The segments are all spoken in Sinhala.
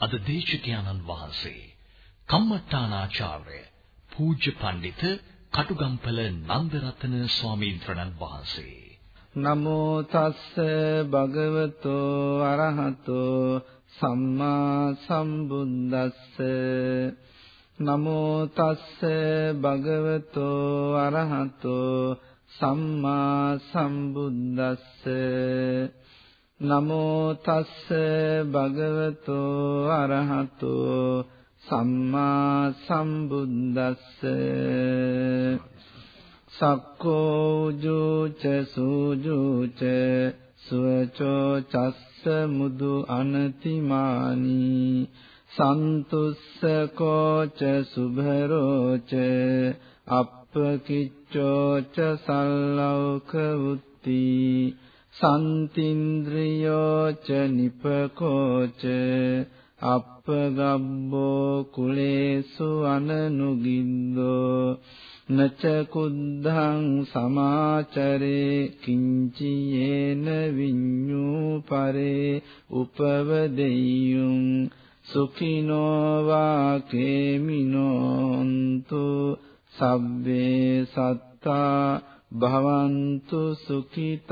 අද දේශකයන්න් වහන්සේ කම්මට්ටානාචාර්ය පූජ්‍ය පඬිත කටුගම්පල නන්දරතන ස්වාමීන් වහන්සේ. නමෝ තස්ස භගවතෝ අරහතෝ සම්මා සම්බුද්දස්ස. නමෝ තස්ස භගවතෝ අරහතෝ සම්මා සම්බුද්දස්ස. නමෝ තස්ස භගවතෝ අරහතෝ සම්මා සම්බුද්දස්ස සක්කෝ ජෝච සූජෝච සුවචෝ චස්ස මුදු අනතිමානි සන්තුස්සකෝච සුභරෝච අප්පකිච්චෝච සල්ලෞක උත්ති සන්තින්ද්‍රියෝ ච නිපකෝ ච අප්පගබ්බෝ කුලේසු අනනුගින්දෝ නච කුද්ධං සමාචරේ කිංචි යේන විඤ්ඤූ පරේ උපවදෙය්‍යුං සුඛිනෝ වාකේමිනෝන්තු සබ්බේ සත්තා භවන්තු සුඛිතත්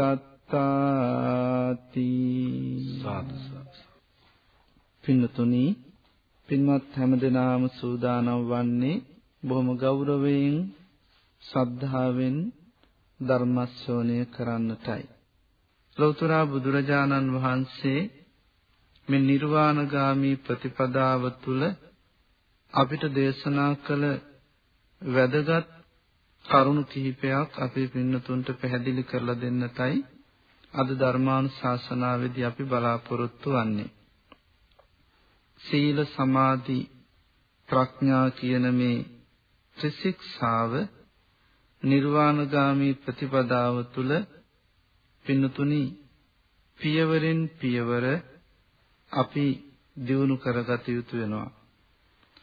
සත්තාති. සාදු පින්තුනි පින්වත් හැමදෙනාම සූදානම් වන්නේ බොහොම ගෞරවයෙන් ශ්‍රද්ධාවෙන් ධර්ම ශ්‍රවණය කරන්නටයි. ලෞතර බුදුරජාණන් වහන්සේ මේ නිර්වාණගාමී ප්‍රතිපදාව තුළ අපිට දේශනා කළ වැදගත් කරුණු කිහිපයක් අපේ පින්නතුන්ට පැහැදිලි කරලා දෙන්නටයි අද ධර්මානුශාසනාවේදී අපි බලාපොරොත්තු වෙන්නේ. සීල සමාධි ප්‍රඥා කියන මේ ත්‍රිශික්ෂාව නිර්වාණගාමී ප්‍රතිපදාව තුළ පින්නතුනි පියවරෙන් පියවර අපි දියුණු කරගත යුතු වෙනවා.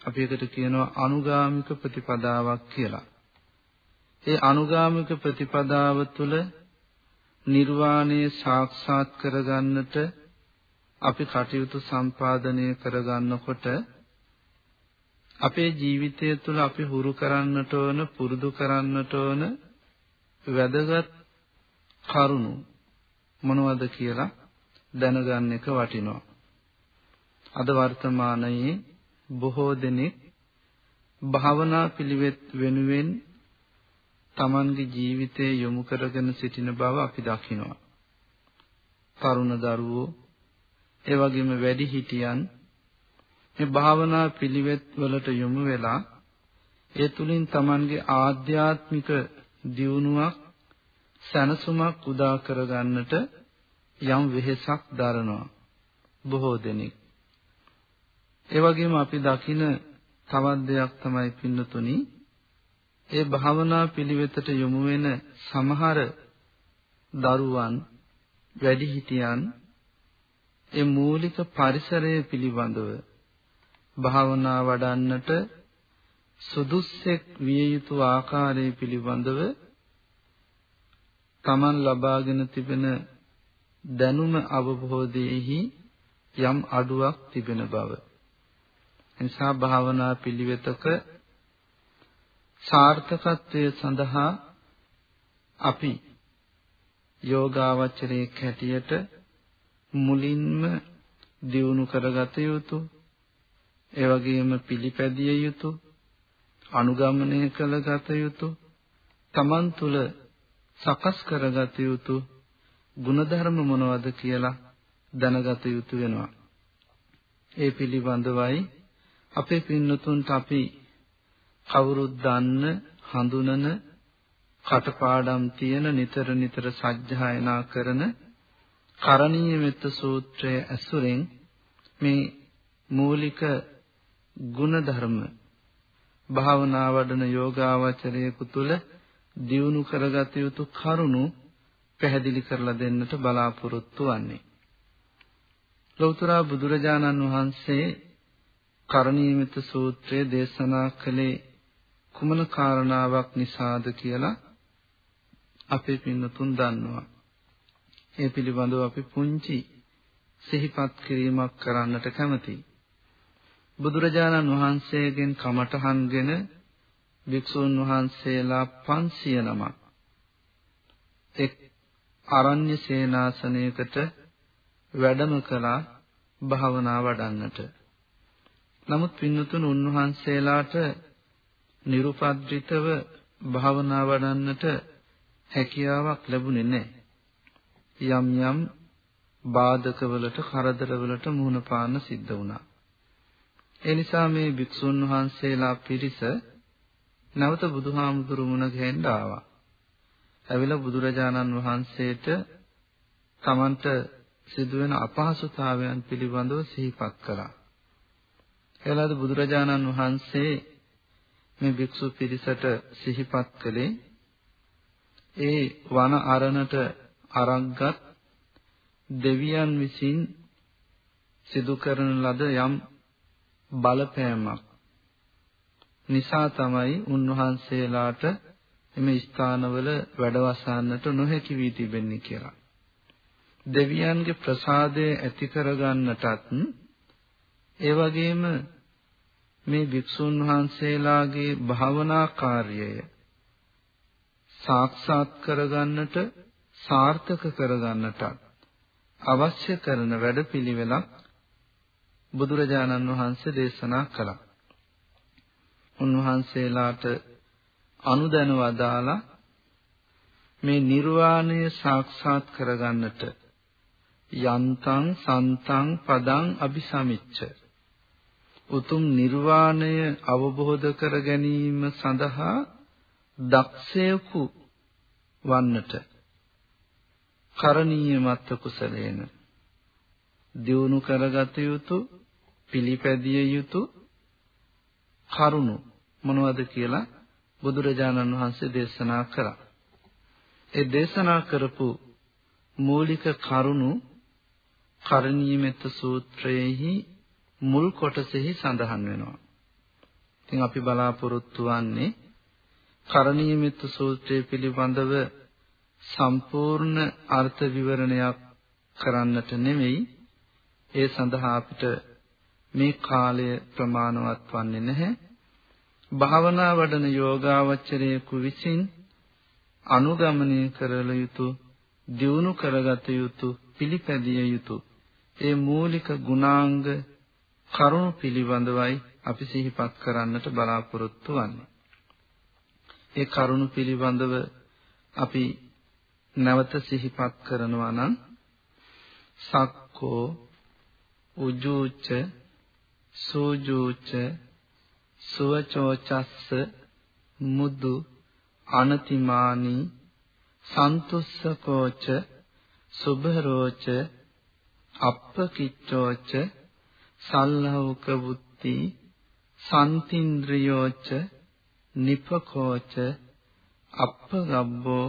අපි එකට කියනවා අනුගාමික ප්‍රතිපදාවක් කියලා. ඒ අනුගාමික ප්‍රතිපදාව තුළ නිර්වාණය සාක්ෂාත් කරගන්නට අපි කටයුතු සම්පාදනය කරගන්නකොට අපේ ජීවිතය තුළ අපි හුරු කරන්නට ඕන පුරුදු කරන්නට ඕන වැදගත් කරුණු මොනවද කියලා දැනගන්න එක වටිනවා. අද වර්තමානයේ බොහෝ දෙනෙක් භාවනා පිළිවෙත් වෙනුවෙන් Tamanගේ ජීවිතය යොමු කරගෙන සිටින බව අපි දකිනවා. තරුණ දරුවෝ ඒ වගේම වැඩි හිටියන් මේ භාවනා පිළිවෙත් වලට යොමු වෙලා ඒ තුලින් Tamanගේ ආධ්‍යාත්මික දියුණුවක් සැනසුමක් උදා කරගන්නට යම් වෙහෙසක් දරනවා බොහෝ දෙනෙක්. ඒ වගේම අපි දකින තවත් දෙයක් තමයි පින්නතුනි ඒ භාවනා පිළිවෙතට යොමු වෙන සමහර දරුවන් වැඩිහිටියන් ඒ මූලික පරිසරය පිළිබඳව භාවනා වඩන්නට සුදුස්සෙක් විය යුතු ආකාරය පිළිබඳව Taman ලබාගෙන තිබෙන දැනුම අවබෝධයේහි යම් අඩුවක් තිබෙන බව. එනිසා භාවනා පිළිවෙතක සාර්ථකත්වයේ සඳහා අපි යෝගාවචරයේ හැටියට මුලින්ම දියුණු කරගත යුතු ඒ වගේම පිළිපැදිය යුතු අනුගමනය කළගත යුතු තමන් තුළ සකස් කරගත යුතු ಗುಣධර්ම මොනවද කියලා දැනගත යුතු වෙනවා. ඒ පිළිබඳවයි අපේ පින්නතුන්ට අපි කවුරුත් දන්න හඳුනන කටපාඩම් තියෙන නිතර නිතර සජ්ජායනා කරන කරණීය මෙත්ත සූත්‍රය ඇසුරෙන් මේ මූලික ගුණධර්ම භාවනා වඩන යෝගාවචරයෙකු තුල දියුණු කරගත යුතු කරුණු පැහැදිලි කරලා දෙන්නට බලාපොරොත්තු වන්නේ. ලෞතර බුදුරජාණන් වහන්සේ කරණීයමිත සූත්‍රය දේශනා කළේ කුමන කාරණාවක් නිසාද කියලා අපේ පින්නතුන් දන්නවා. ඒ පිළිබඳව අපි පුංචි සිහිපත් කිරීමක් කරන්නට කැමතියි. බුදුරජාණන් වහන්සේගෙන් කමඨහන්ගෙන භික්ෂූන් වහන්සේලා 500 නමක් එක් අරණ්‍ය සේනාසනයකට වැඩම කළා භාවනා වඩන්නට. නමුත් පින්නතුන් උන්වහන්සේලාට nirupadritaව භාවනා වඩන්නට හැකියාවක් ලැබුණේ නැහැ. යම් යම් බාධකවලට කරදරවලට මුහුණ පාන්න සිද්ධ වුණා. ඒ නිසා මේ භික්ෂුන් වහන්සේලා පිරිස නැවත බුදුහාමුදුරු මුණ ගැහෙන්න ආවා. ඇවිල්ලා බුදුරජාණන් වහන්සේට තමන්ට සිදුවෙන අපහසුතාවයන් පිළිබඳව සිහිපත් කළා. එලාද බුදුරජාණන් වහන්සේ මේ භික්ෂු පිරිසට සිහිපත් කළේ ඒ වන අරණට අරක්ගත් දෙවියන් විසින් සිදු කරන ලද යම් බලපෑමක් නිසා තමයි උන්වහන්සේලාට එම ස්ථානවල වැඩවසන්නට නොහැකි වී තිබෙන්නේ කියලා. දෙවියන්ගේ ප්‍රසාදය ඇති කරගන්නටත් ඒ වගේම මේ භික්ෂුන් වහන්සේලාගේ භාවනා කාර්යය සාක්ෂාත් කරගන්නට සාර්ථක කරගන්නට අවශ්‍ය කරන වැඩපිළිවෙලක් බුදුරජාණන් වහන්සේ දේශනා කළා. උන්වහන්සේලාට අනුදැන වදාලා මේ නිර්වාණය සාක්ෂාත් කරගන්නට යන්තං සන්තං පදං අபிසමිච්ච උතුම් නිර්වාණය අවබෝධ කර ගැනීම සඳහා දක්ෂයෙකු වන්නට කරණීය මත්ත කුසලේන දියුණු කරගත යුතු පිළිපැදිය යුතු කරුණු මොනවද කියලා බුදුරජාණන් වහන්සේ දේශනා කළා. ඒ දේශනා කරපු මූලික කරුණු කරණීයමෙත් සූත්‍රයේහි මුල් කොටසෙහි සඳහන් වෙනවා. ඉතින් අපි බලාපොරොත්තු වෙන්නේ කරණීයමෙත් සූත්‍රය පිළිබඳව සම්පූර්ණ අර්ථ විවරණයක් කරන්නට නෙමෙයි ඒ සඳහා අපිට මේ කාලය ප්‍රමාණවත් වන්නේ නැහැ. භාවනා වඩන යෝගාවචරයෙකු විසින් අනුගමනය කරල යුතු දියුණු කරගත යුතු පිළිපැදිය යුතු ඒ මූලික ගුණාංග කරුණු පිළිබඳවයි අපි සිහිපත් කරන්නට බලාපොරොත්තු වෙන්නේ. ඒ කරුණු පිළිබඳව අපි නැවත සිහිපත් කරනවා නම් සක්කෝ උජූච සූජූච සුවචෝචස්ස මුදු අනතිමානී සන්තුස්සකෝච සුභරෝච අප්පකිච්චෝච සල්ලෞක බුද්ධි සන්තින්ද්‍රියෝච නිපකෝච අප්පගබ්බෝ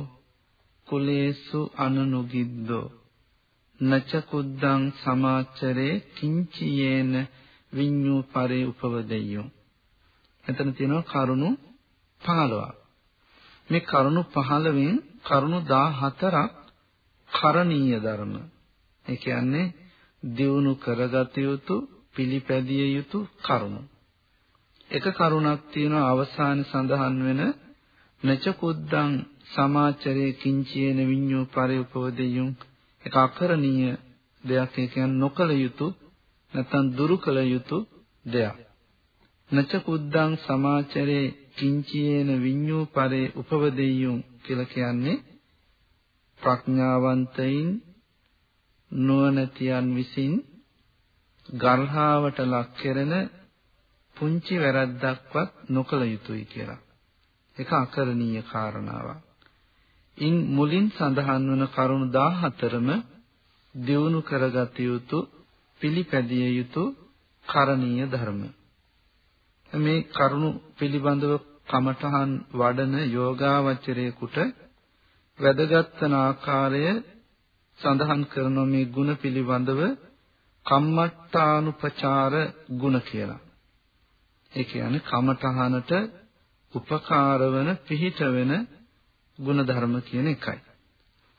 කුලේසු අනනුගිද්දෝ නච කුද්දං සමාචරේ කිංචියේන විඤ්ඤු පරේ උපවදෙය්‍යෝ. එතන තියෙනවා කරුණු 15ක් මේ කරුණු 15න් කරුණු 14ක් කරණීය ධර්ම. ඒ කියන්නේ දියුණු කරගත යුතු පිළිපැදිය යුතු කරුණු. එක කරුණක් තියෙනවා අවසානයේ සඳහන් වෙන නච කුද්දං සමාචරේ කිංචේන විඤ්ඤෝ පරේ උපවදෙයුම් ඒක අකරණීය දෙයක්. ඒ කියන්නේ නොකල යුතු නැත්නම් දුරු කළ යුතු දෙයක්. නච කුද්දං සමාචරේ කිංචේන විඤ්ඤෝ පරේ උපවදෙයුම් කියලා කියන්නේ ප්‍රඥාවන්තයින් නුවණැතියන් විසින් ගර්හාවට ලක් කරන පුංචි වැරද්දක්වත් නොකළ යුතුයි කියලා. ඒක අකරණීය කාරණාවක්. ඉන් මුලින් සඳහන් වන කරුණු 14ම දියුණු කරගත යුතු පිළිපැදිය යුතු කරණීය ධර්ම. මේ කරුණු පිළිබඳව කමඨහන් වඩන යෝගාවචරයේකට වැදගත් වන ආකාරය සඳහන් කරන මේ ಗುಣ පිළිබඳව කම්මට්ටානුපචාර ගුණ කියලා. ඒ කියන්නේ කමතහනට උපකාර වෙන පිහිට වෙන ගුණ ධර්ම කියන එකයි.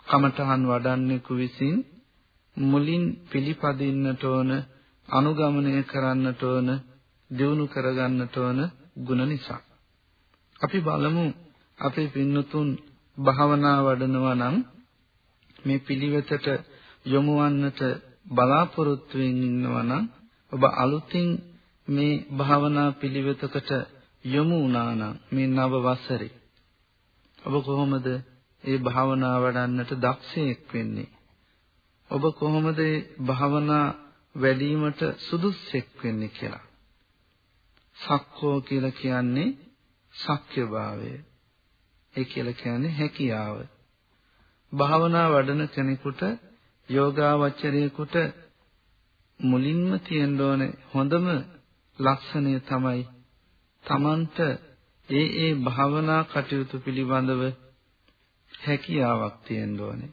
කමතහන් වඩන්නෙකු විසින් මුලින් පිළිපදින්නට ඕන, අනුගමනය කරන්නට ඕන, දියුණු කරගන්නට ඕන ගුණ නිසා. අපි බලමු අපේ පින්නතුන් භාවනා වඩනවා නම් මේ පිළිවෙතට යොමු වන්නට බලාපොරොත්තු වෙමින් ඉන්නවා නම් ඔබ අලුතින් මේ භාවනා පිළිවෙතකට යොමු වුණා නම් මේ නව වසරේ. ඔබ කොහොමද ඒ භාවනා වඩන්නට දක්ෂයෙක් වෙන්නේ? ඔබ කොහොමද මේ භාවනා වැඩිවීමට සුදුස්සෙක් වෙන්නේ කියලා? සක්කෝ කියලා කියන්නේ ශක්්‍යභාවය ඒ කියලා කියන්නේ හැකියාව. භාවනා වඩන කෙනෙකුට යෝගාවචරයෙකුට මුලින්ම තියෙන්න ඕනේ හොඳම ලක්ෂණය තමයි තමන්ට ඒ ඒ භාවනා කටයුතු පිළිබඳව හැකියාවක් තියෙන්න ඕනේ.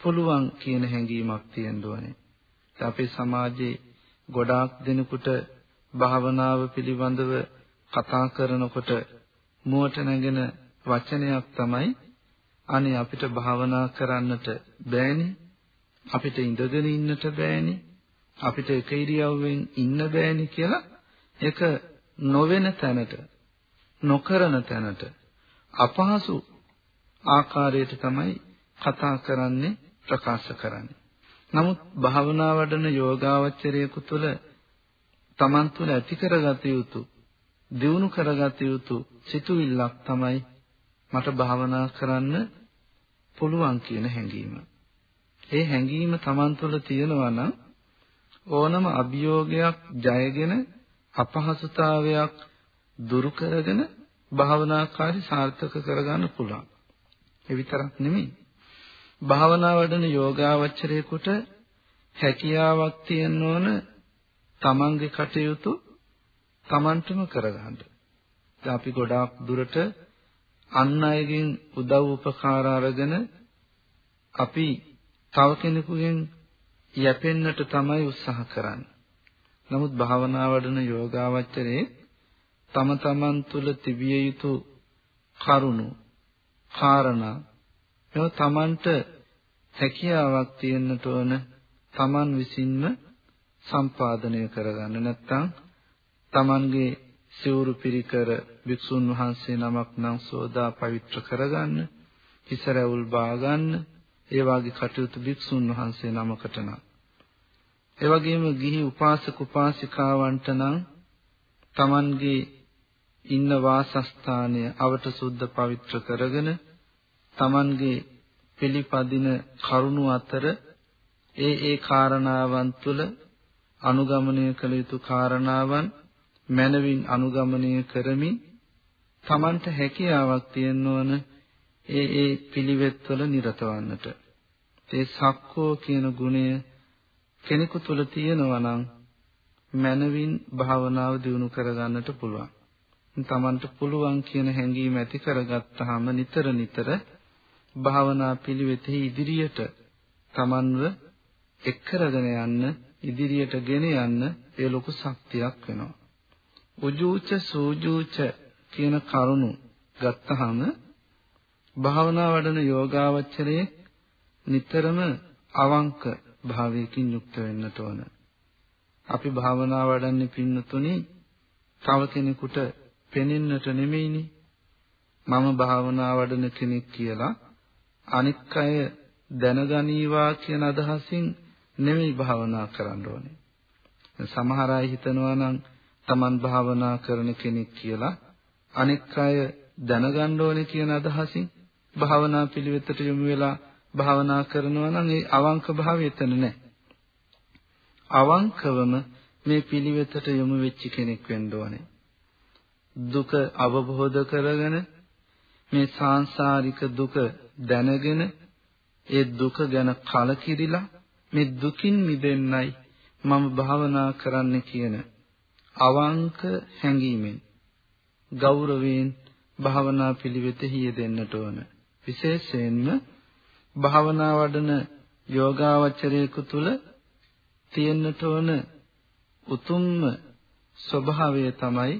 පුළුවන් කියන හැඟීමක් තියෙන්න ඕනේ. අපේ සමාජයේ ගොඩාක් දෙනෙකුට භාවනාව පිළිබඳව කතා කරනකොට මුවට නැගෙන වචනයක් තමයි අනේ අපිට භාවනා කරන්නට බෑනේ අපිට ඉඳගෙන ඉන්නට බෑනේ අපිට එක ඉරියව්වෙන් ඉන්න බෑනේ කියලා ඒක නොවන තැනට නොකරන තැනට අපහසු ආකාරයට තමයි කතා කරන්නේ ප්‍රකාශ කරන්නේ. නමුත් භාවනා වඩන යෝගාවචරයෙකු තුළ Taman තුළ ඇති කරගත යුතු දියුණු කරගත යුතු සිතුවිල්ලක් තමයි මට භාවනා කරන්න පුළුවන් කියන හැඟීම. ඒ හැඟීම Taman තුළ තියෙනවා නම් ඕනම අභියෝගයක් ජයගෙන අපහසුතාවයක් දුරු කරගෙන භාවනාකාරී සාර්ථක කරගන්න පුළුවන්. ඒ විතරක් නෙමෙයි. භාවනා වඩන යෝගාවචරයෙකුට හැකියාවක් තියෙන්න ඕන තමන්ගේ කටයුතු තමන්ටම කරගන්න. දැන් අපි ගොඩාක් දුරට අන් අයගෙන් උදව් උපකාර අරගෙන අපි තව කෙනෙකුගෙන් යැපෙන්නට තමයි උත්සාහ කරන්නේ. නමුත් භාවනා වඩන යෝගාවචරයේ තම තමන් තුළ තිබිය යුතු කරුණු කාරණා එව තමන්ට හැකියාවක් තියෙන්නට ඕන තමන් විසින්ම සම්පාදනය කරගන්න නැත්නම් තමන්ගේ සිවුරු පිරිකර භික්ෂුන් වහන්සේ නමක් නම් සෝදා පවිත්‍ර කරගන්න හිස රැවුල් බාගන්න ඒ වාගේ කටයුතු භික්ෂුන් වහන්සේ නමකට නම්. ඒ වගේම ගිහි උපාසක උපාසිකාවන්ට නම් තමන්ගේ ඉන්න වාසස්ථානය අවට සුද්ධ පවිත්‍ර කරගෙන තමන්ගේ පිළිපදින කරුණු අතර ඒ ඒ කාරණාවන් තුළ අනුගමනය කළ යුතු කාරණාවන් මනවින් අනුගමනය කරමින් තමන්ට හැකියාවක් තියෙනවන ඒ ඒ පිළිවෙත්වල නිරතවන්නට ඒ සක්කෝ කියන ගුණය කෙනෙකු තුළ තියෙනවා නම් මනවින් භාවනාව දියුණු කරගන්නට පුළුවන්. තමන්ට පුළුවන් කියන හැඟීම ඇති කරගත්තාම නිතර නිතර භාවනා පිළිවෙතෙහි ඉදිරියට තමන්ව එක් කරගෙන යන්න ඉදිරියට ගෙන යන්න ඒ ලොකු ශක්තියක් වෙනවා. උජූච සූජූච කියන කරුණු ගත්තාම භාවනා වඩන යෝගාවචරයේ නිතරම අවංක භාවයකින් යුක්ත වෙන්නට ඕන. අපි භාවනා වඩන්නේ පින්නතුනි තව කෙනෙකුට පෙනෙන්නට නෙමෙයිනේ. මම භාවනා වඩන කෙනෙක් කියලා අනික් අය දැනගනීවා කියන අදහසින් නෙමෙයි භාවනා කරන්න ඕනේ. සමහර අය හිතනවා නම් Taman භාවනා කරන කෙනෙක් කියලා අනික් අය දැනගන්න ඕනේ කියන අදහසින් භාවනා පිළිවෙතට යොමු වෙලා භාවනා කරනවා නම් ඒ අවංක භාවය එතන නැහැ. අවංකවම මේ පිළිවෙතට යොමු වෙච්ච කෙනෙක් වෙන්න ඕනේ. දුක අවබෝධ කරගෙන මේ සාංශාරික දුක දැනගෙන ඒ දුක ගැන කලකිරිලා මේ දුකින් මිදෙන්නයි මම භාවනා කරන්න කියන අවංක හැඟීමෙන් ගෞරවයෙන් භාවනා පිළිවෙතෙහි යෙදෙන්නට ඕන විශේෂයෙන්ම භාවනා වඩන යෝගාවචරයෙකු තුල තියෙන්නට ඕන උතුම්ම ස්වභාවය තමයි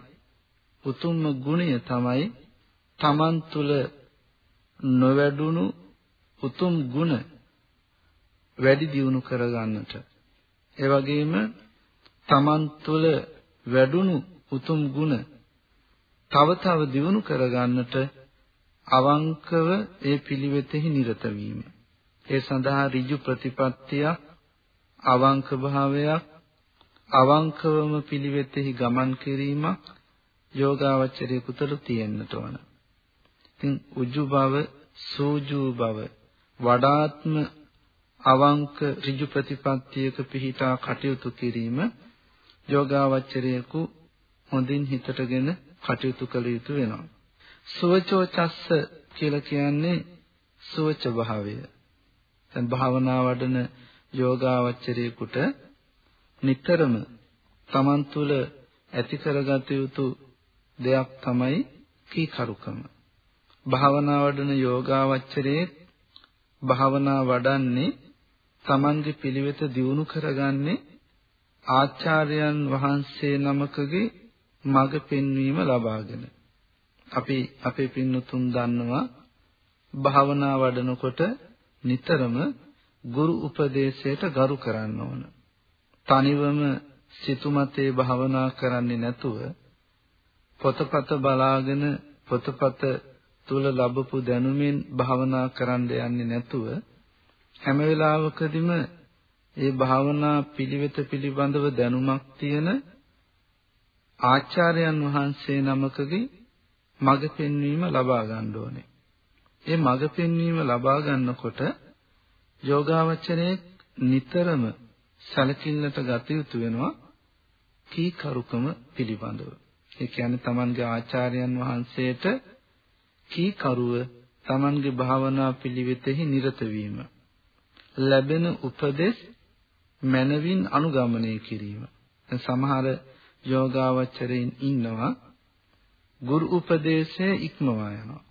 උතුම්ම ගුණය තමයි තමන් තුල නොවැඩුණු උතුම් ගුණ වැඩි දියුණු කරගන්නට. ඒ වගේම තමන් තුළ වැඩුණු උතුම් ගුණ තව තව දියුණු කරගන්නට අවංකව ඒ පිළිවෙතෙහි නිරත වීම. ඒ සඳහා ඍජු ප්‍රතිපත්තියක් අවංක භාවයක් අවංකවම පිළිවෙතෙහි ගමන් කිරීමක් යෝගාවචරයේ කුතල තියෙන්නට ඕන. ඉතින් උජු බව, සූජු බව වඩාත්ම අවංක ඍජු ප්‍රතිපත්තියක පිහිටා කටයුතු කිරීම යෝගාවචරයෙකු හොඳින් හිතටගෙන කටයුතු කළ යුතු වෙනවා. සුවචෝ චස්ස කියලා කියන්නේ සුවච භාවය. දැන් භාවනා වඩන යෝගාවචරයෙකුට නිතරම Taman තුල ඇති කරගත යුතු දෙයක් තමයි කීකරුකම. භාවනා වඩන යෝගාවචරයේ භාවනා වඩන්නේ Tamanගේ පිළිවෙත දියුණු කරගන්නේ ආචාර්යයන් වහන්සේ නමකගේ මඟ පෙන්වීම ලබාගෙන. අපි අපේ පින්නතුන් දන්නවා භාවනා වඩනකොට නිතරම ගුරු උපදේශයට ගරු කරන්න ඕන. තනිවම සිතුමතේ භාවනා කරන්නේ නැතුව පොතපත බලාගෙන පොතපත තුල ලැබපු දැනුමින් භාවනා කරන්න යන්නේ නැතුව හැම වෙලාවකදීම ඒ භාවනා පිළිවෙත පිළිබඳව දැනුමක් තියෙන ආචාර්යයන් වහන්සේ නමකගේ මඟ පෙන්වීම ලබා ගන්න ඕනේ. ඒ මඟ පෙන්වීම ලබා ගන්නකොට යෝගාවචරයේ නිතරම සැලකිල්ලට ගත යුතු වෙනවා කීකරුකම පිළිබඳව. ඒ කියන්නේ Tamanගේ ආචාර්යයන් වහන්සේට කීකරුව Tamanගේ භාවනා පිළිවෙතෙහි නිරත වීම. ලැබෙන උපදෙස් මනවින් අනුගමනය කිරීම. සමහර යෝගාවචරයින් ඉන්නවා ගුරු උපදේශය ඉක්මවා යනවා.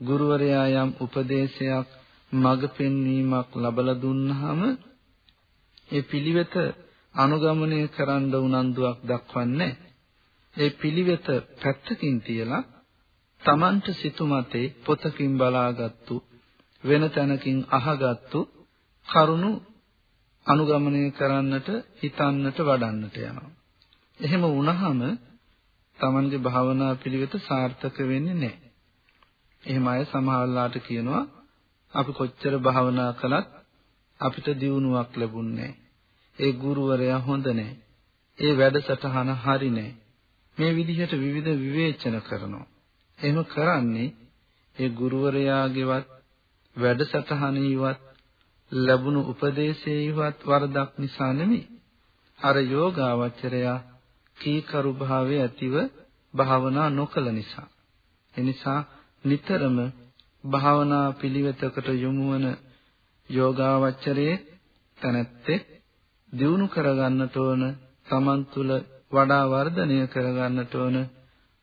ගුරුවරයා යම් උපදේශයක් මඟ පෙන්වීමක් ලබලා දුන්නාම ඒ පිළිවෙත අනුගමනය කරන්න උනන්දුවක් දක්වන්නේ ඒ පිළිවෙත පැත්තකින් තියලා Tamanට සිතුමතේ පොතකින් බලාගත්තු වෙන තැනකින් අහගත්තු කරුණු අනුගමනය කරන්නට හිතන්නට වඩන්නට යනවා. එහෙම වුණාම Tamanගේ භාවනා පිළිවෙත සාර්ථක වෙන්නේ නැහැ. එහෙම අය සමහරලාට කියනවා අපි කොච්චර භාවනා කළත් අපිට දියුණුවක් ලැබුණේ ඒ ගුරුවරයා හොඳ නැහැ. ඒ වැඩසටහන හරි නැහැ. මේ විදිහට විවිධ විවේචන කරනවා. එහෙම කරන්නේ ඒ ගුරුවරයාගේවත් වැඩසටහනෙහිවත් ලැබුණු උපදේශයේවත් වරදක් නිසා නෙමෙයි. අර යෝගාවචරයා කීකරු භාවයේ ඇතිව භාවනා නොකළ නිසා. එනිසා නිතරම භාවනා පිළිවෙතකට යොමු වන යෝගාවචරයේ තනත්තේ දියුණු කරගන්නට ඕන තමන් තුළ වඩා වර්ධනය කරගන්නට ඕන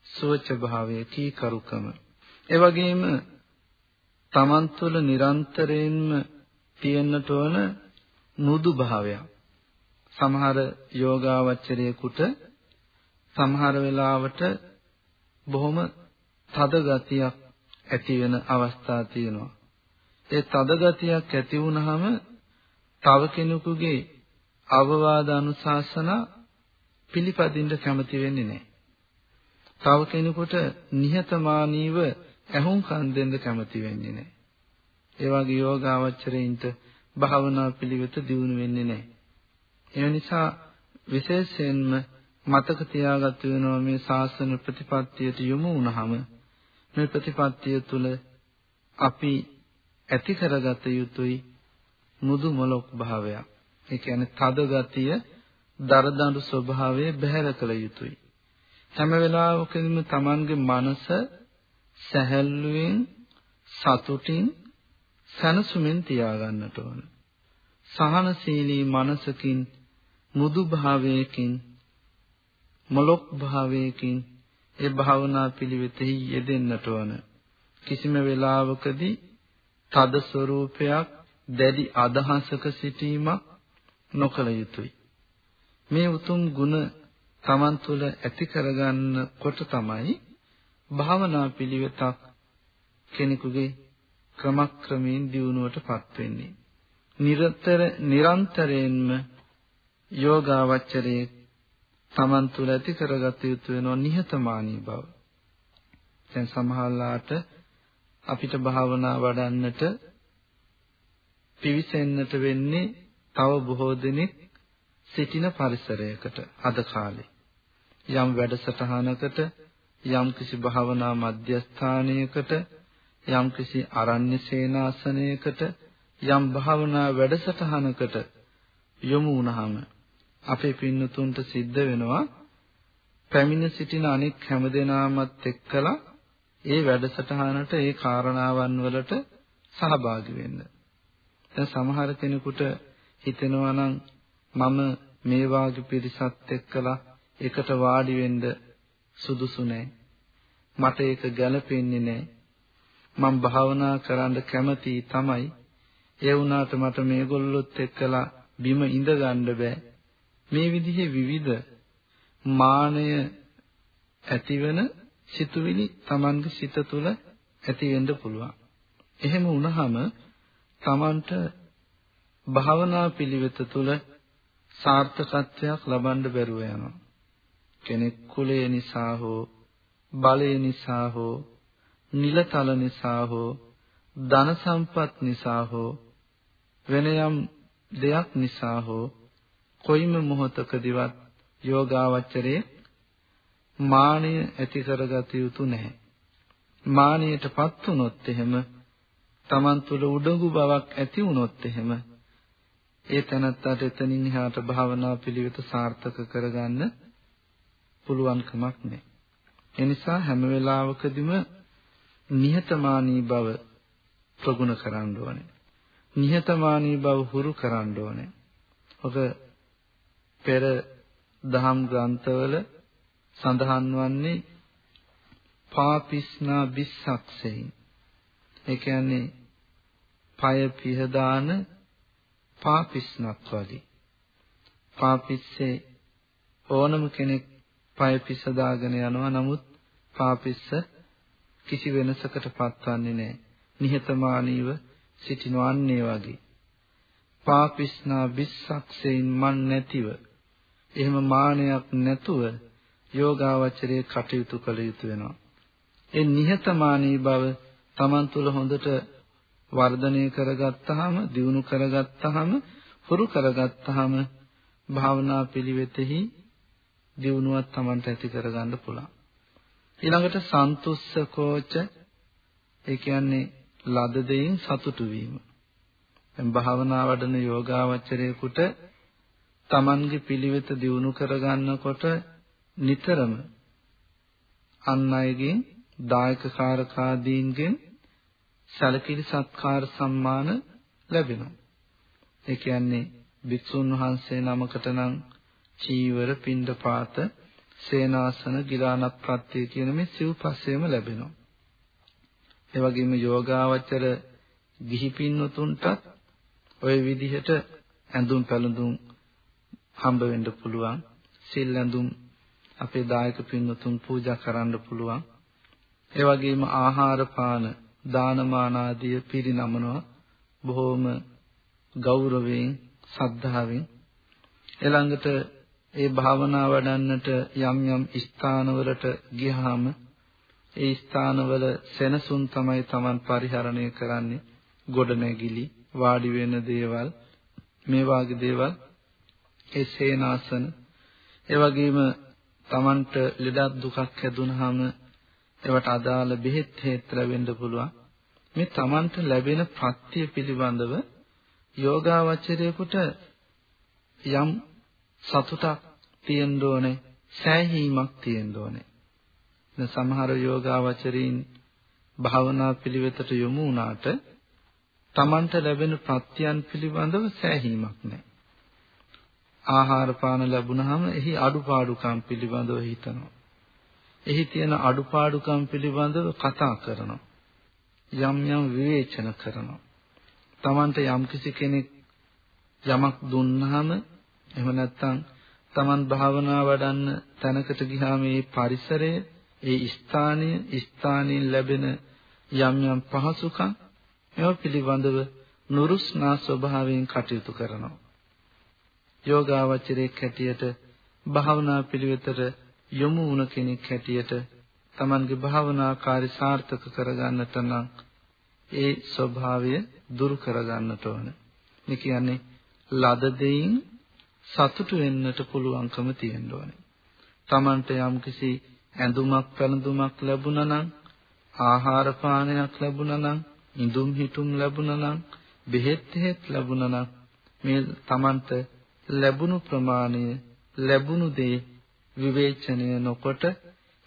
සුවච භාවයේ කීකරුකම. ඒ වගේම තමන් තුළ නිරන්තරයෙන්ම තියෙන්නට ඕන මුදු භාවයක්. සමහර යෝගාවචරයෙකුට සමහර වෙලාවට බොහොම තද ගතියක් ඇති වෙන අවස්ථා තියෙනවා. ඒ තද ගතියක් ඇති වුනහම තව කෙනෙකුගේ අවවාද අනුශාසනා පිළිපදින්න කැමති වෙන්නේ නැහැ. තව කෙනෙකුට නිහතමානීව ඇහුම්කන් දෙන්න කැමති වෙන්නේ නැහැ. ඒ වගේ යෝගාවචරයින්ට භාවනා පිළිවෙත දියුණු වෙන්නේ නැහැ. ඒ නිසා විශේෂයෙන්ම මතක තියාගත වෙනවා මේ ශාසන ප්‍රතිපත්තියට යොමු වුණාම මේ ප්‍රතිපත්තිය තුළ අපි ඇති කරගත යුතුයි මුදු මොලොක් භාවයක්. ඒ කියන්නේ තද ගතිය, දරදඬු ස්වභාවය බැහැර කළ යුතුයි. හැම වෙලාවකදීම Tamanගේ මනස සැහැල්ලුවෙන් සතුටින් සනසුමින් තියාගන්නට ඕන. සහනශීලී මනසකින් මුදු භාවයකින් මොලොක් භාවයකින් ඒ භාවනා පිළිවෙතෙහි යෙදෙන්නට ඕන. කිසිම වෙලාවකදී තද ස්වરૂපයක් දැඩි අදහසක සිටීමක් නොකළ යුතුය. මේ උතුම් ගුණ Taman තුළ ඇති කරගන්නකොට තමයි භාවනා පිළිවෙතක් කෙනෙකුගේ ක්‍රමක්‍රමයෙන් දියුණුවටපත් වෙන්නේ. නිරතර නිරන්තරයෙන්ම යෝගාවචරයේ Taman තුල ඇති කරගත යුතු වෙනවා නිහතමානී බව. දැන් සමහරලාට අපිට භාවනා වඩන්නට පිවිසෙන්නට වෙන්නේ තව බොහෝ දෙනෙක් සිටින පරිසරයකට අද කාලේ. යම් වැඩසටහනකට යම් කිසි භාවනා මධ්‍යස්ථානයකට යම් කිසි අරණ්‍ය සේනාසනයකට යම් භාවනා වැඩසටහනකට යොමු වුණාම අපේ පින්නතුන්ට සිද්ධ වෙනවා පැමිණ සිටින අනෙක් හැමදෙනාමත් එක්කලා ඒ වැඩසටහනට ඒ කාරණාවන් වලට සහභාගී වෙන්න. දැන් සමහර කෙනෙකුට හිතෙනවා නම් මම මේ වාගේ පිරිසත් එක්කලා එකට වාඩි වෙන්න සුදුසු නෑ. මට ඒක ගැළපෙන්නේ නෑ. මම භාවනා කරන්න කැමති තමයි. ඒ වුණාට මට මේගොල්ලොත් එක්කලා බිම ඉඳ ගන්න බෑ. මේ විදිහේ විවිධ මානය ඇතිවන සිතුවිලි Tamange සිත තුළ ඇති වෙන්න පුළුවන්. එහෙම වුණාම Tamanට භාවනා පිළිවෙත තුළ සාර්ථකත්වයක් ලබන්න බැරුව යනවා. කෙනෙක් කුලය නිසා හෝ බලය නිසා හෝ නිලතල නිසා හෝ ධන සම්පත් නිසා හෝ වෙන යම් දෙයක් නිසා හෝ කොයිම මොහොතකදීවත් යෝගාවචරයේ මානය ඇති කරගත යුතු නැහැ. මානයටපත් වුනොත් එහෙම Taman තුල උඩඟු බවක් ඇති වුනොත් එහෙම ඒ තැනත්තාට එතනින් එහාට භාවනා පිළිවෙත සාර්ථක කරගන්න පුළුවන් කමක් නැහැ. ඒ නිසා හැම වෙලාවකදීම නිහතමානී බව ප්‍රගුණ කරන්න ඕනේ. නිහතමානී බව හුරු කරන්න ඕනේ. ඔක පෙර දහම් ග්‍රන්ථවල සඳහන් වන්නේ පාපිස්නා බිස්සක්සෙයින්. ඒ කියන්නේ পায় පිහදාන පාපිස්නක් වගේ. පාපිස්සේ ඕනම කෙනෙක් পায় පිසදාගෙන යනවා නමුත් පාපිස්ස කිසි වෙනසකට පත්වන්නේ නැහැ. නිහතමානීව සිටිනවන්නේ වගේ. පාපිස්නා බිස්සක්සෙයින් මන් නැතිව එහෙම මානයක් නැතුව යෝගාවචරයේ කටයුතු කළ යුතු වෙනවා. ඒ නිහතමානී බව Taman තුල හොඳට වර්ධනය කරගත්තාම, දියුණු කරගත්තාම, හුරු කරගත්තාම භාවනා පිළිවෙතෙහි දියුණුවක් Tamanට ඇති කරගන්න පුළුවන්. ඊළඟට සන්තුස්සකෝච ඒ කියන්නේ ලද දෙයින් සතුටු වීම. දැන් භාවනා වඩන යෝගාවචරයෙකුට Tamanගේ පිළිවෙත දියුණු කරගන්නකොට නිතරම අන් අයගෙන් දායක කාරකාදීන්ගෙන් සැලකිලි සත්කාර සම්මාන ලැබෙනවා. ඒ කියන්නේ භික්ෂුන් වහන්සේ නමකට නම් චීවර, පිණ්ඩපාත, සේනාසන, ගිලාන ප්‍රත්‍ය කියන මේ සිව්පස්සේම ලැබෙනවා. ඒ වගේම යෝගාවචර ගිහි පින්වතුන්ටත් ওই විදිහට ඇඳුම් පැළඳුම් හම්බ වෙන්න පුළුවන්. සිල් ඇඳුම් අපේ දායක පින්වතුන් පූජා කරන්න පුළුවන්. ඒ වගේම ආහාර පාන දානමාන ආදිය පිරිනමනවා බොහෝම ගෞරවයෙන් සද්ධාවෙන් ඊළඟට ඒ භාවනා වඩන්නට යම් යම් ස්ථානවලට ගියාම ඒ ස්ථානවල සෙනසුන් තමයි Taman පරිහරණය කරන්නේ ගොඩනැගිලි වාඩි වෙන දේවල් මේ වාගේ දේවල් ඒ සේනාසන. ඒ වගේම Tamanට ලෙඩක් දුකක් හැදුනහම ඒවට අදාළ බෙහෙත් හේත් ලැබෙන්න පුළුවන්. මේ Tamanට ලැබෙන ප්‍රත්‍ය පිළිබඳව යෝගාවචරයේකට යම් සතුටක් තියෙන්න ඕනේ සෑහීමක් තියෙන්න ඕනේ. දැන් සමහර යෝගාවචරීන් භාවනා පිළිවෙතට යොමු වුණාට Tamanට ලැබෙන ප්‍රත්‍යයන් පිළිබඳව සෑහීමක් නැහැ. ආහාර පාන ලැබුණාම එහි අඩුපාඩුකම් පිළිබඳව හිතනවා. එහි තියෙන අඩුපාඩුකම් පිළිබඳව කතා කරනවා. යම් යම් විවේචන කරනවා. Tamante යම් කිසි කෙනෙක් යමක් දුන්නාම එහෙම නැත්නම් Taman භාවනා වඩන්න තැනකට ගියාම මේ පරිසරය, ඒ ස්ථානය, ස්ථානයෙන් ලැබෙන යම් යම් පහසුකම් ඒවා පිළිබඳව නුරුස්නා ස්වභාවයෙන් කටයුතු කරනවා. යෝගාවචරයේ හැටියට භාවනා පිළිවෙතට යොමු වුණ කෙනෙක් හැටියට Tamanගේ භාවනාකාරී සාර්ථක කරගන්නට නම් ඒ ස්වභාවය දුරු කරගන්නට ඕන. මේ කියන්නේ ලද දෙයින් සතුටු වෙන්නට පුළුවන්කම තියෙන්න ඕනේ. Tamanට යම්කිසි ඇඳුමක් පැළඳුමක් ලැබුණා නම් ආහාර පානයක් ලැබුණා නම් ඉඳුම් හිටුම් ලැබුණා නම් බෙහෙත් හේත් ලැබුණා නම් මේ Tamanට ලැබුණු ප්‍රමාණය ලැබුණු දේ විවේචනය නොකොට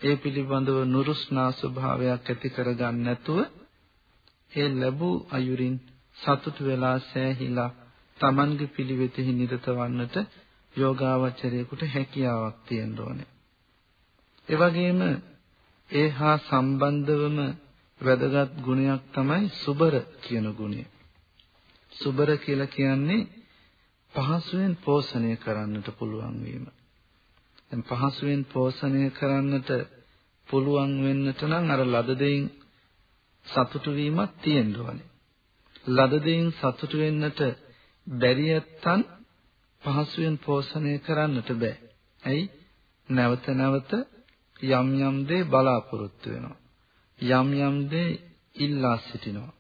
ඒ පිළිබඳව නුරුස්නා ස්වභාවයක් ඇති කරගන්න නැතුව ඒ ලැබූ අයුරින් සතුටු වෙලා සෑහිලා Tamanගේ පිළිවෙතෙහි නිරත වන්නට යෝගාවචරයෙකුට හැකියාවක් තියෙන්න ඕනේ. ඒ වගේම ඒ හා සම්බන්ධවම වැදගත් ගුණයක් තමයි සුබර කියන ගුණය. සුබර කියලා කියන්නේ පහසුවෙන් පෝෂණය කරන්නට පුළුවන් වීම. දැන් පහසුවෙන් පෝෂණය කරන්නට පුළුවන් වෙන්නට නම් අර ලද දෙයින් සතුටු වීමක් තියෙන්න ඕනේ. ලද දෙයින් සතුටු වෙන්නට බැරි නැත්තම් පහසුවෙන් පෝෂණය කරන්නට බෑ. ඇයි? නැවත නැවත යම් යම් දේ බලාපොරොත්තු වෙනවා. යම් යම් දේ ඉල්ලා සිටිනවා.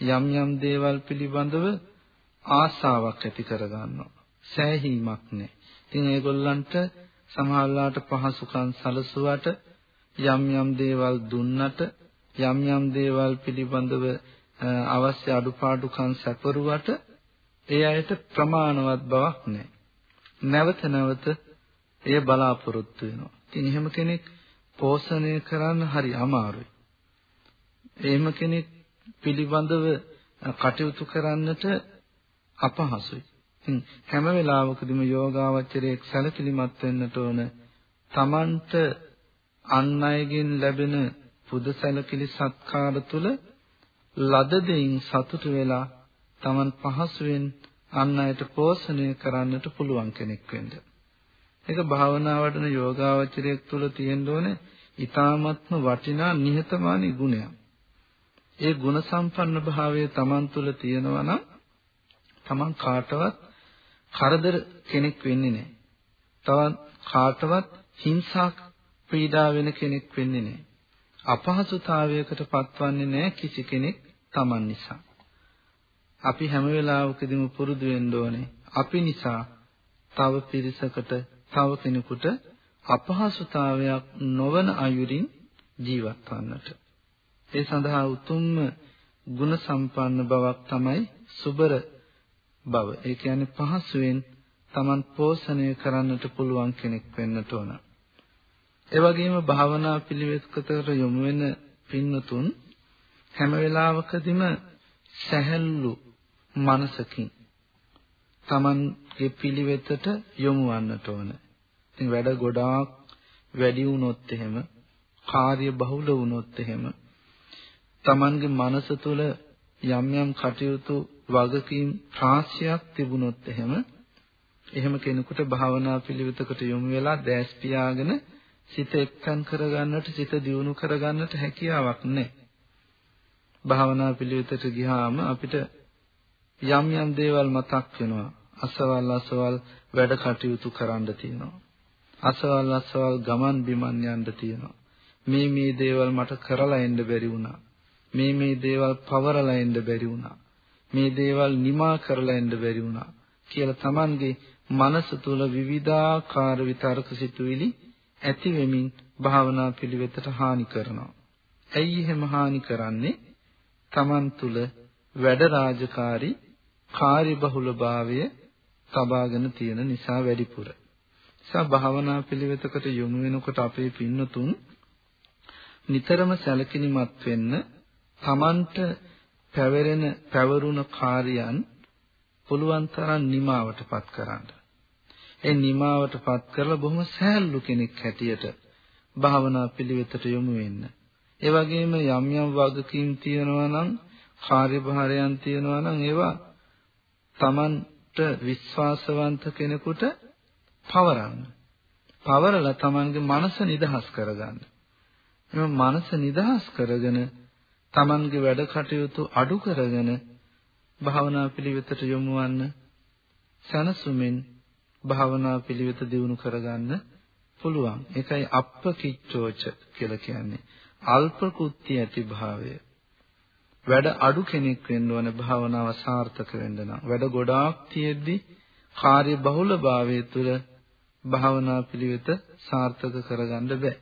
යම් යම් දේවල් පිළිබඳව ආසාවක් ඇති කරගන්නවා. සෑහීමක් නැහැ. ඉතින් ඒගොල්ලන්ට සමහරලාට පහසුකම් සැලසුවට යම් යම් දේවල් දුන්නට යම් යම් දේවල් පිළිබඳව අවශ්‍ය අඩුපාඩුකම් සැපරුවට ඒ අයට ප්‍රමාණවත් බවක් නැහැ. නැවත නැවත එය බලාපොරොත්තු වෙනවා. ඉතින් එහෙම කෙනෙක් පෝෂණය කරන්න හරි අමාරුයි. එහෙම කෙනෙක් පිළිබඳව කටයුතු කරන්නට අපහසුයි. ඉතින් හැම වෙලාවකදීම යෝගාවචරයේ සැලකිලිමත් වෙන්නට ඕන. Tamanට අන් අයගෙන් ලැබෙන පුද සැලකිලි සත්කාර තුල ලද දෙයින් සතුටු වෙලා Taman පහසුවෙන් අන් අයට පෝෂණය කරන්නට පුළුවන් කෙනෙක් වෙන්න. ඒක භාවනා වඩන යෝගාවචරයක් තුල තියෙන්න ඕනේ ඊ타ත්ම වටිනා නිහතමානී ගුණයක්. ඒ ගුණ සම්පන්න භාවය Taman තුල තියෙනවා නම් Taman කාටවත් කරදර කෙනෙක් වෙන්නේ නැහැ. තවත් කාටවත් හිංසා පීඩා වෙන කෙනෙක් වෙන්නේ නැහැ. අපහසුතාවයකට පත්වන්නේ නැහැ කිසි කෙනෙක් Taman නිසා. අපි හැම වෙලාවකදීම පුරුදු වෙන්න ඕනේ. අපි නිසා තව පිරිසකට තව කෙනෙකුට අපහසුතාවයක් නොවන අයුරින් ජීවත් වන්නට. ඒ සඳහා උතුම්ම ගුණ සම්පන්න බවක් තමයි සුබර බව. ඒ කියන්නේ පහසුවෙන් Taman පෝෂණය කරන්නට පුළුවන් කෙනෙක් වෙන්නට ඕන. ඒ වගේම භාවනා පිළිවෙතකට යොමු වෙන පින්නතුන් හැම වෙලාවකදීම සැහැල්ලු මනසකින් Tamanගේ පිළිවෙතට යොමු වන්නට ඕන. ඉතින් වැඩ ගොඩාක් වැඩි වුණොත් එහෙම කාර්ය බහුල වුණොත් එහෙම Tamanගේ මනස තුළ යම් යම් කටයුතු වගකීම් රාශියක් තිබුණොත් එහෙම එහෙම කෙනෙකුට භාවනා පිළිවෙතකට යොමු වෙලා දැස් පියාගෙන සිත එක්කන් කරගන්නට සිත දියුණු කරගන්නට හැකියාවක් නැහැ. භාවනා පිළිවෙතට ගියාම අපිට යම් යම් දේවල් මතක් වෙනවා. අසවල් අසවල් වැඩ කටයුතු කරන්න තියෙනවා. අසවල් අසවල් ගමන් බිමන් යන්න තියෙනවා. මේ මේ දේවල් මට කරලා එන්න බැරි වුණා. මේ මේ දේවල් පවරලා එන්න බැරි වුණා. මේ දේවල් නිමා කරලා එන්න බැරි වුණා කියලා Tamanගේ මනස තුල විවිධාකාර විතර්ක සිතුවිලි ඇති වෙමින් භාවනා පිළිවෙතට හානි කරනවා. ඇයි එහෙම හානි කරන්නේ? Taman තුල වැඩ රාජකාරී කාර්යබහුලභාවය තබාගෙන තියෙන නිසා වැඩිපුර. නිසා භාවනා පිළිවෙතකට යොමු වෙනකොට අපේ පින්නතුන් නිතරම සැලකිලිමත් වෙන්න Tamanට පැවරෙන පැවරුණ කාර්යයන් පුළුවන් තරම් නිමාවටපත් කරන්න. ඒ නිමාවටපත් කරලා බොහොම සෑහළු කෙනෙක් හැටියට භාවනා පිළිවෙතට යොමු වෙන්න. ඒ වගේම යම් යම් වගකීම් තියෙනවා නම් කාර්යභාරයන් තියෙනවා නම් ඒවා Tamanට විශ්වාසවන්ත කෙනෙකුට පවරන්න. පවරලා Tamanගේ මනස නිදහස් කරගන්න. එම මනස නිදහස් කරගෙන Tamanගේ වැඩ කටයුතු අඩු කරගෙන භාවනා පිළිවෙතට යොමු වන්න සනසුමින් භාවනා පිළිවෙත දියුණු කරගන්න පුළුවන්. ඒකයි අප්පකිච්චෝච කියලා කියන්නේ. අල්ප කෘත්‍ය ඇති භාවය. වැඩ අඩු කෙනෙක් වෙන්න ඕන භාවනාව සාර්ථක වෙන්න නම්. වැඩ ගොඩාක් තියෙද්දි කාර්ය බහුල භාවය තුළ භාවනා පිළිවෙත සාර්ථක කරගන්න බෑ.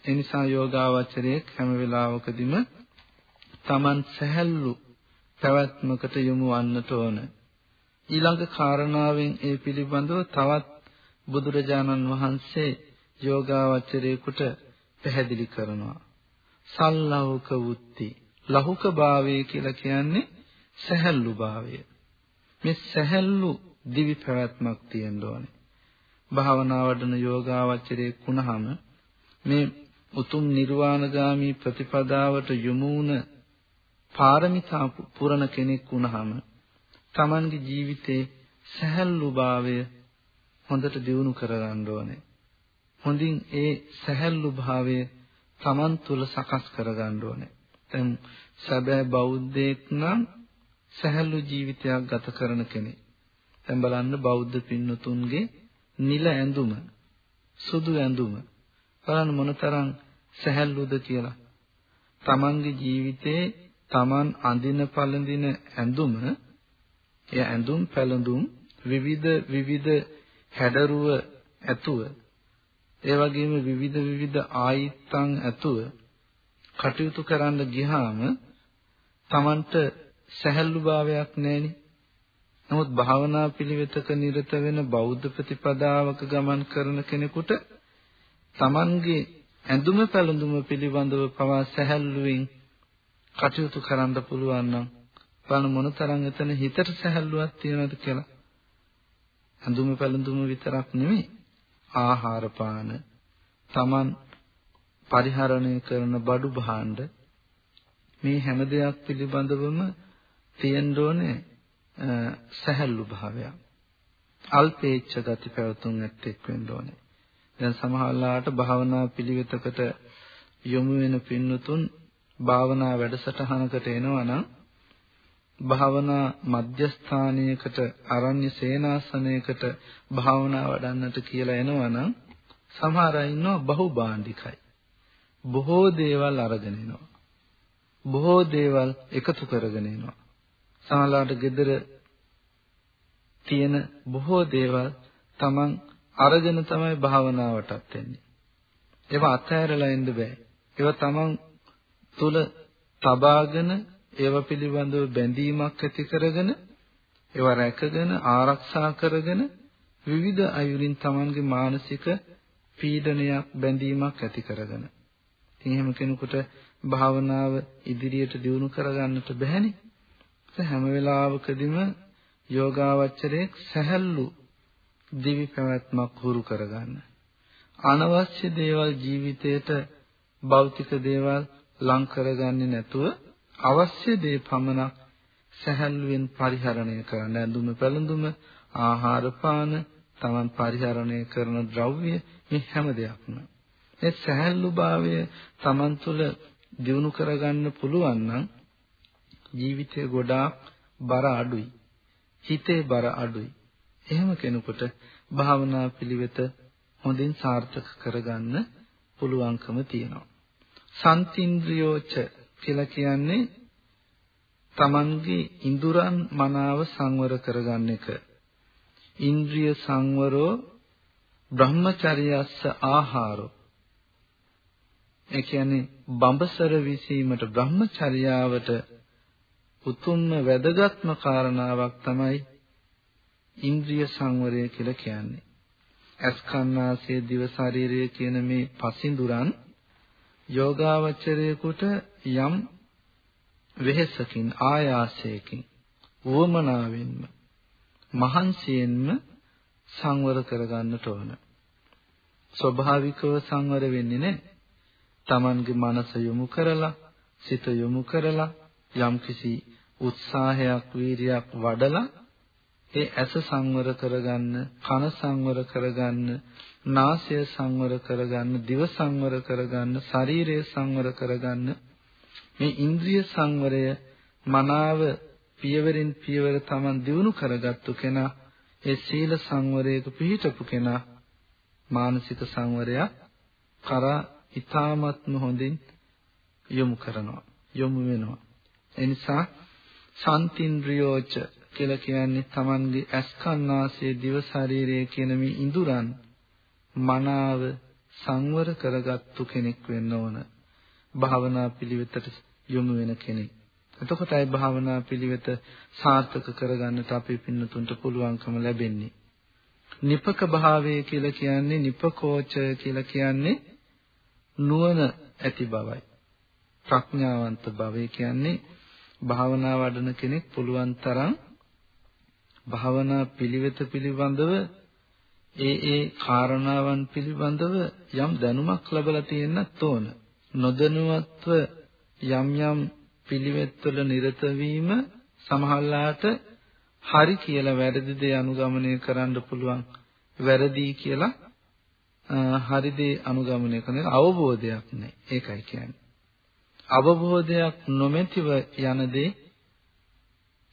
ඒ නිසා යෝගාවචරයේ හැම වෙලාවකදීම Taman සැහැල්ලු පැවැත්මකට යොමු වන්නට ඕන. ඊළඟ කාරණාවෙන් ඒ පිළිබඳව තවත් බුදුරජාණන් වහන්සේ යෝගාවචරයේකට පැහැදිලි කරනවා. සල්ලෞක වුත්ති. ලහුක භාවය කියලා කියන්නේ සැහැල්ලු භාවය. මේ සැහැල්ලු දිවි පැවැත්මක් තියෙන්න ඕනේ. භාවනා වඩන යෝගාවචරයේ කුණහම මේ උතුම් නිර්වාණගාමී ප්‍රතිපදාවට යොමු වුණ පාරමිතා පුරන කෙනෙක් වුණාම Tamanගේ ජීවිතේ සැහැල්ලුභාවය හොඳට දියුණු කරගන්න ඕනේ. හොඳින් ඒ සැහැල්ලුභාවය Taman තුල සකස් කරගන්න ඕනේ. දැන් සැබෑ බෞද්ධයෙක් නම් සැහැල්ලු ජීවිතයක් ගත කරන කෙනෙක්. දැන් බලන්න බෞද්ධ පින්නතුන්ගේ නිල ඇඳුම සුදු ඇඳුම බලන්න මොනතරම් සැහැල්ලුද කියලා. තමන්ගේ ජීවිතේ තමන් අඳින පළඳින ඇඳුම එය ඇඳුම් පැළඳුම් විවිධ විවිධ හැඩරුව ඇතුව ඒ වගේම විවිධ විවිධ ආයිත්තන් ඇතුව කටයුතු කරන්න ගියාම තමන්ට සැහැල්ලු භාවයක් නැහෙනි. නමුත් භාවනා පිළිවෙතක නිරත වෙන බෞද්ධ ප්‍රතිපදාවක ගමන් කරන කෙනෙකුට තමන්ගේ ඇඳුම පැළඳුම පිළිබඳව පවා සැහැල්ලුවෙන් කටයුතු කරන්න පුළුවන් නම් බලන්න මොනතරම් එතන හිතට සැහැල්ලුවක් තියෙනවද කියලා. ඇඳුම පැළඳුම විතරක් නෙමෙයි ආහාර පාන තමන් පරිහරණය කරන බඩු භාණ්ඩ මේ හැම දෙයක් පිළිබඳවම තියෙන්න ඕනේ සැහැල්ලු භාවයක්. අල්පේච්ඡ ගති පැවතුම් ඇත්තෙක් වෙන්න ඕනේ. දැන් සමහරලාට භාවනා පිළිවෙතකට යොමු වෙන පින්නතුන් භාවනා වැඩසටහනකට එනවා නම් භාවනා මධ්‍යස්ථානයකට අරණ්‍ය සේනාසනයකට භාවනා වඩන්නට කියලා එනවා නම් සමහර අය ඉන්නවා බහුභාණ්ඩිකයි. බොහෝ දේවල් අරගෙන එනවා. බොහෝ දේවල් එකතු කරගෙන එනවා. සමහරලාට gedara තියෙන බොහෝ දේවල් Taman අරගෙන තමයි භාවනාවටත් එන්නේ. ඒවා අත්හැරලා එන්න බෑ. ඒවා තමන් තුල තබාගෙන ඒවා පිළිබඳව බැඳීමක් ඇති කරගෙන ඒවා රැකගෙන ආරක්ෂා කරගෙන විවිධ අයුරින් තමන්ගේ මානසික පීඩනයක් බැඳීමක් ඇති කරගෙන. ඉතින් එහෙම කෙනෙකුට භාවනාව ඉදිරියට දියුණු කරගන්නට බැහැනේ. හැම වෙලාවකදීම යෝගාවචරයේ සැහැල්ලු දිවි පැවැත්මක් හුරු කරගන්න. අනවශ්‍ය දේවල් ජීවිතයට භෞතික දේවල් ලං කරගන්නේ නැතුව අවශ්‍ය දේ පමණක් සැහැල්ලුවෙන් පරිහරණය කරන්න. ඇඳුම පැළඳුම, ආහාර පාන, තමන් පරිහරණය කරන ද්‍රව්‍ය මේ හැම දෙයක්ම. මේ සැහැල්ලුභාවය තමන් තුළ දිනු කරගන්න පුළුවන් නම් ජීවිතේ ගොඩාක් බර අඩුයි. හිතේ බර අඩුයි. එහෙම කෙනෙකුට භාවනා පිළිවෙත හොඳින් සාර්ථක කරගන්න පුළුවන්කම තියෙනවා. සන්තින්ද්‍රියෝච කියලා කියන්නේ Tamanගේ ඉඳුරන් මනාව සංවර කරගන්න එක. ඉන්ද්‍රිය සංවරෝ බ්‍රහ්මචර්යස්ස ආහාරෝ ඒ කියන්නේ බඹසර විසීමට බ්‍රහ්මචර්යාවට උතුම්ම වැදගත්ම කාරණාවක් තමයි ඉන්ද්‍රිය සංවරය කියලා කියන්නේ. අස්කන්නාසය දිව ශරීරය කියන මේ පසින්දුරන් යෝගාවචරයේකට යම් වෙහෙසකින් ආයාසයකින් වමනාවෙන්ම මහන්සියෙන්ම සංවර කරගන්නට ඕන. ස්වභාවිකව සංවර වෙන්නේ නැහැ. Tamanගේ මනස යොමු කරලා, සිත යොමු කරලා යම්කිසි උත්සාහයක්, වීරියක් වඩලා ඒ ඇස සංවර කරගන්න, කන සංවර කරගන්න, නාසය සංවර කරගන්න, දිව සංවර කරගන්න, ශරීරය සංවර කරගන්න මේ ඉන්ද්‍රිය සංවරය මනාව පියවරින් පියවර Taman දිනු කරගත්තු කෙනා ඒ සීල සංවරයක පිහිටපු කෙනා මානසික සංවරයක් කරා ඊ타මත්ම හොඳින් යොමු කරනවා යොමු වෙනවා. ඒ නිසා සන්තින්ද්‍රියෝච කියලා කියන්නේ Tamanගේ ඇස් කන් නාසය දිව ශරීරය කියන මේ ඉඳුරන් මනාව සංවර කරගත්තු කෙනෙක් වෙන්න ඕන භාවනා පිළිවෙතට යොමු වෙන කෙනෙක් එතකොටයි භාවනා පිළිවෙත සාර්ථක කරගන්නට අපේ පින්නතුන්ට පුළුවන්කම ලැබෙන්නේ. නිපක භාවය කියලා කියන්නේ නිපකෝච කියලා කියන්නේ නුවණ ඇති බවයි. ප්‍රඥාවන්ත භාවය කියන්නේ භාවනා වඩන කෙනෙක් පුළුවන් තරම් භාවනා පිළිවෙත පිළිබඳව ඒ ඒ කාරණාවන් පිළිබඳව යම් දැනුමක් ලැබලා තියෙන්නත් ඕන. නොදැනුවත්ව යම් යම් පිළිවෙත්වල නිරත වීම සමහරලාට හරි කියලා වැරදි දේ අනුගමනය කරන්න පුළුවන්. වැරදි කියලා හරි දේ අනුගමනය කරන අවබෝධයක් නැහැ ඒකයි කියන්නේ. අවබෝධයක් නොමැතිව යන දේ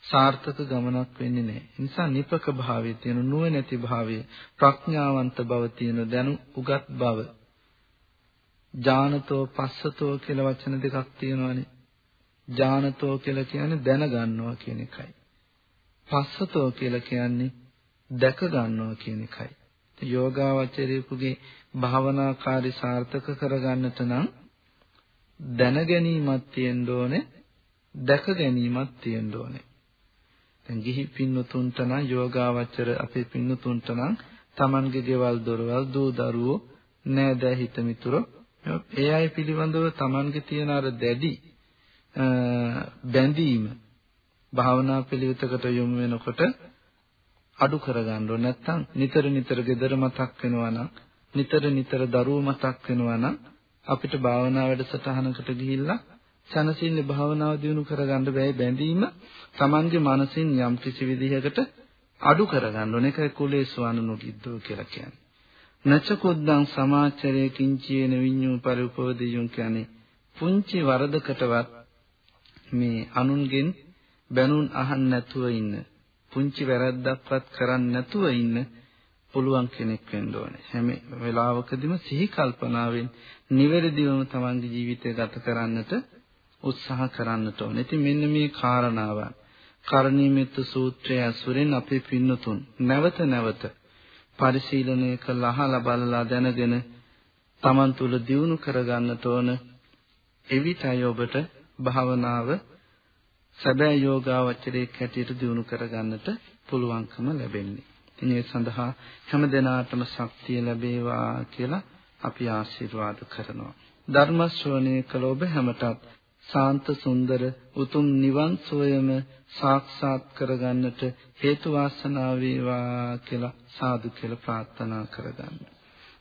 සාර්ථක ගමනක් වෙන්නේ නැහැ. ඒ නිසා නිපක භාවයේ තියෙන නුවණැති භාවය, ප්‍රඥාවන්ත බව තියෙන දැනු උගත් බව. ඥානතෝ පස්සතෝ කියලා වචන දෙකක් තියෙනවානේ. ඥානතෝ කියලා කියන්නේ දැනගන්නවා කියන එකයි. පස්සතෝ කියලා කියන්නේ දැක ගන්නවා කියන එකයි. යෝගාවචරයෙකුගේ භාවනාකාරී සාර්ථක කරගන්නට නම් දැන ගැනීමක් තියෙන්න ඕනේ, දැක ගැනීමක් තියෙන්න ඕනේ. දැන් ගිහි පින්නතුන්ට නම් යෝගාවචර අපේ පින්නතුන්ට නම් Tamange ගෙවල් දොරවල් දූ දරුවෝ නෑදෑ හිත මිතුරෝ ඒ අය පිළිබඳව Tamange තියෙන අර දැඩි බැඳීම භාවනා පිළිවෙතකට යොමු වෙනකොට අඩු කරගන්න ඕන. නැත්නම් නිතර නිතර gedara මතක් වෙනවා නම් නිතර නිතර දරුවෝ මතක් වෙනවා නම් අපිට භාවනා වැඩසටහනකට ගිහිල්ලා සනසින්නේ භාවනාව දියුණු කරගන්න බැහැ. බැඳීම Tamange මනසින් යම් කිසි විදිහකට අඩු කරගන්න ඕන. එකයි කුලේසවන නොගිද්දෝ කියලා කියන්නේ. නච කුද්දං සමාචරයේ කිංචේන විඤ්ඤූ පරිඋපෝදියුන් කියන්නේ පුංචි වරදකටවත් මේ අනුන්ගෙන් බැනුන් අහන්න නැතුව ඉන්න පුංචි වැරද්දක්වත් කරන්න නැතුව ඉන්න පුළුවන් කෙනෙක් වෙන්න ඕනේ. හැම වෙලාවකදීම සිහි කල්පනාවෙන් නිවැරදිවම තමන්ගේ ජීවිතය ගත කරන්නට උත්සාහ කරන්නට ඕනේ. ඉතින් මෙන්න මේ කාරණාවන් කරණීයමෙත්ත සූත්‍රය ඇසුරෙන් අපේ පින්නතුන් නැවත නැවත පරිශීලනය කළා අහලා බලලා දැනගෙන තමන් තුළ දියුණු කරගන්නට ඕන එවිටයි ඔබට භාවනාව සැබෑ යෝගාවචරයේ කැටියට දියුණු කරගන්නට පුළුවන්කම ලැබෙන්නේ. ඉතින් ඒ සඳහා හැම දිනාටම ශක්තිය ලැබේවා කියලා අපි ආශිර්වාද කරනවා. ධර්ම ශ්‍රවණය කළ ඔබ හැමතත් සාන්ත සුන්දර උතුම් නිවන් සෝයම සාක්ෂාත් කරගන්නට හේතු වාසනා වේවා කියලා සාදු කියලා ප්‍රාර්ථනා කරගන්න.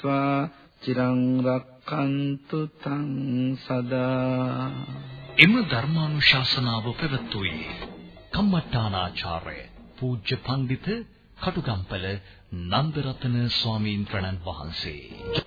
දීත්වා චිරං රක්칸තු තං සදා එම ධර්මානුශාසනාව පැවැත්වුවේ කම්මට්ටානාචාර්ය පූජ්‍ය පඬිත කටුගම්පල නන්දරතන ස්වාමීන් වහන්සේ.